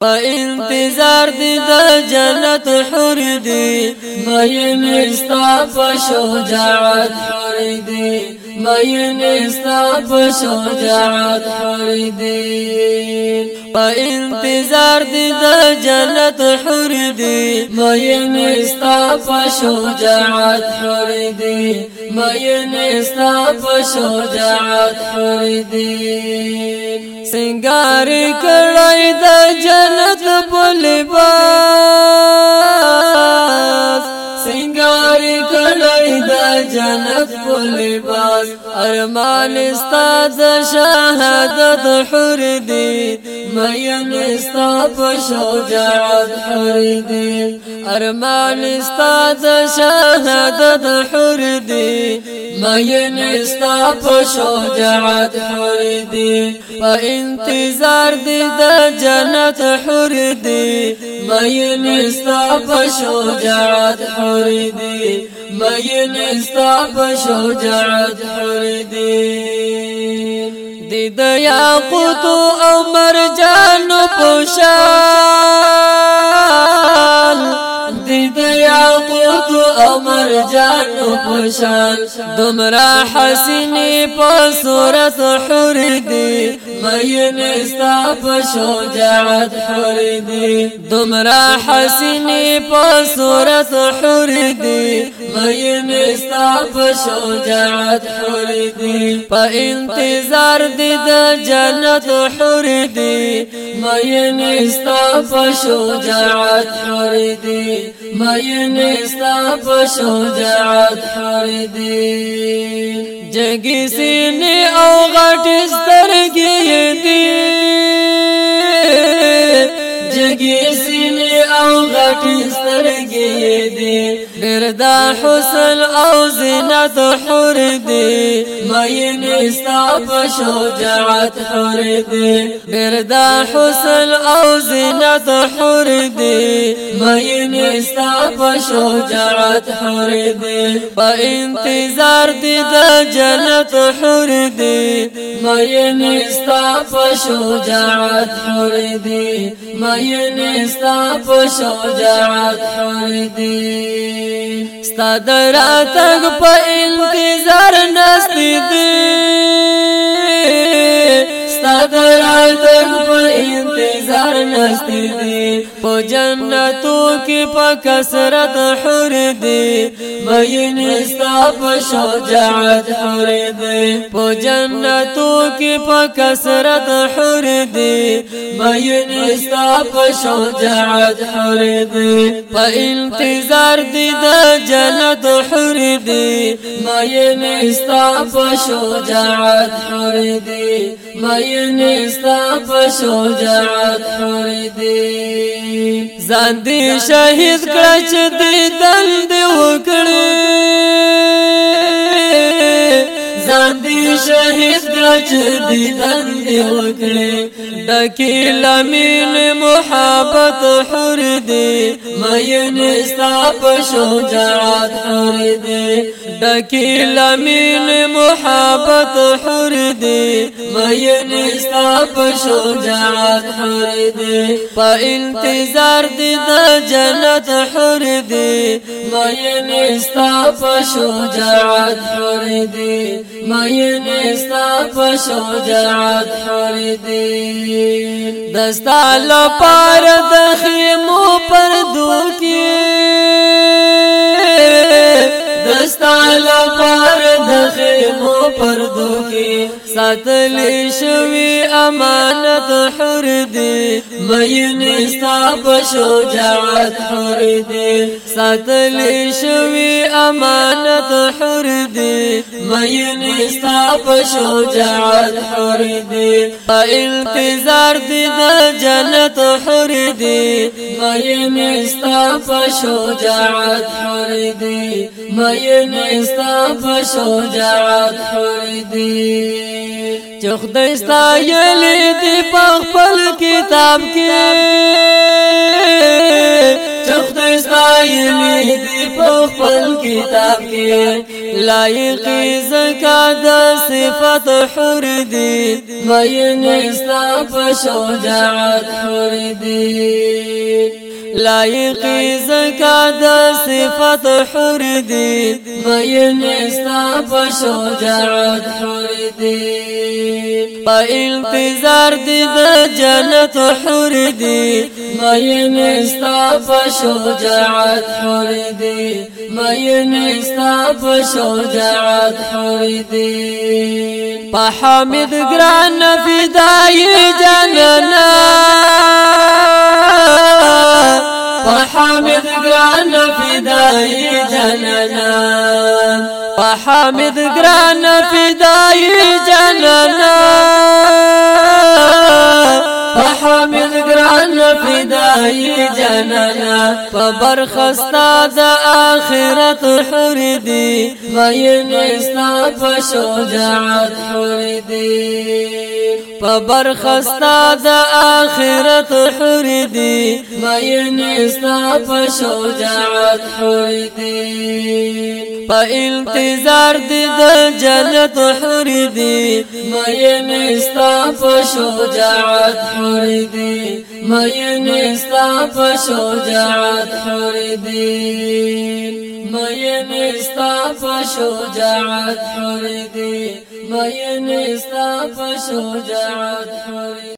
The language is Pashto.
په انتظار دي د جنت حور دي مې نستا په شجاعت حور دي مې نستا په شجاعت حور دي په انتظار دې د جنت حور دې مې نستا په شجاعت حور دې مې نستا په شجاعت حور دې سنگار کړای د جنت بلبا جنت بلباس ارمان استاد شهادت حردي دی استاد شجاعت حردي ارمان استاد شهادت حردي مین استا په شجاعت حور دی په انتظار دی د جنت حور دی مین استا په شجاعت حور دی مین استا په شجاعت حور دی د یاقوت او مرجان پوشا خوشال دمرا حسینی په صورت حور دی بین استا په شجاعت حور دی دمرا حسین په صورت حور دی بین استا په شجاعت حور دی په انتظار دی د جنت حور دی مین استا په شجاعت حور دی مین استا په شجاعت حور دی جګې سینې او غټ سترګې دي جګې سینې او غټي سترګې دي ډېر دا حسن او زینت حور دي مې نستا په شجاعت حور دي ډېر دا حسن او زینت حور دي مې نستا په شجاعت حور دي په انتظار دي د جنت حور دي مې نستا په شجاعت حور دي مې نستا په شجاعت حمیدی ستا دراتګ په انتظار نستی دی ستا دراتګ په انتظار نستی دی پو جنتو کی پا کسرت حر دی بین استاف شجعت حر دی پو جنتو کی پا کسرت حر دی بین استاف شجعت حر دی پا انتظار دی دا جنت حر دی بین استاف شجعت حر دی بین استاف شجعت حر دی ځان دې شهید کړه چې دې دل دې وکړي شهید راچ دیدن دی وکړي دکی لمین محبت حر دی مین استاپ شجاعت حر دی دکی لمین محبت حر دی مین استاپ شجاعت حر دی په انتظار دی د جنت حر دی مین میستا په شجاعت حریدین دستا لپار د خیمو پر دوکی دستا لپار د خیمو پر دوکی ساتلی شو امانت حر دی مین استاب شجاعت حر دی ساتل شوی امانت حر دی مین استاب شجاعت حر دی انتظار دی د جنت حر دی مین استاب شجاعت حر دی مین استاب شجاعت حر دی چې خدای ستایلې دی په خپل کتاب کې چې خدای ستایلې دی په خپل کتاب کې لایق زکا د صفات حور دی مې نستا په شجاعت حور دی لايق زکا د صفات حور دی بین استا په شجاعت حور دی په انتظار دی د جنت حور دی بین استا په شجاعت حور دی بین استا په شجاعت حور دی لنا وحامد في فدای جنانا فبر خستا دا آخرت حر دی غین استا فشجعت حر دی پبر خستا دا آخرت حر دی غین استا فشجعت حر دی پا انتظار دی دا جنت حر دی غین استا پشجاعت حر دی مین استا په شجاعت حور استا په شجاعت حور استا په شجاعت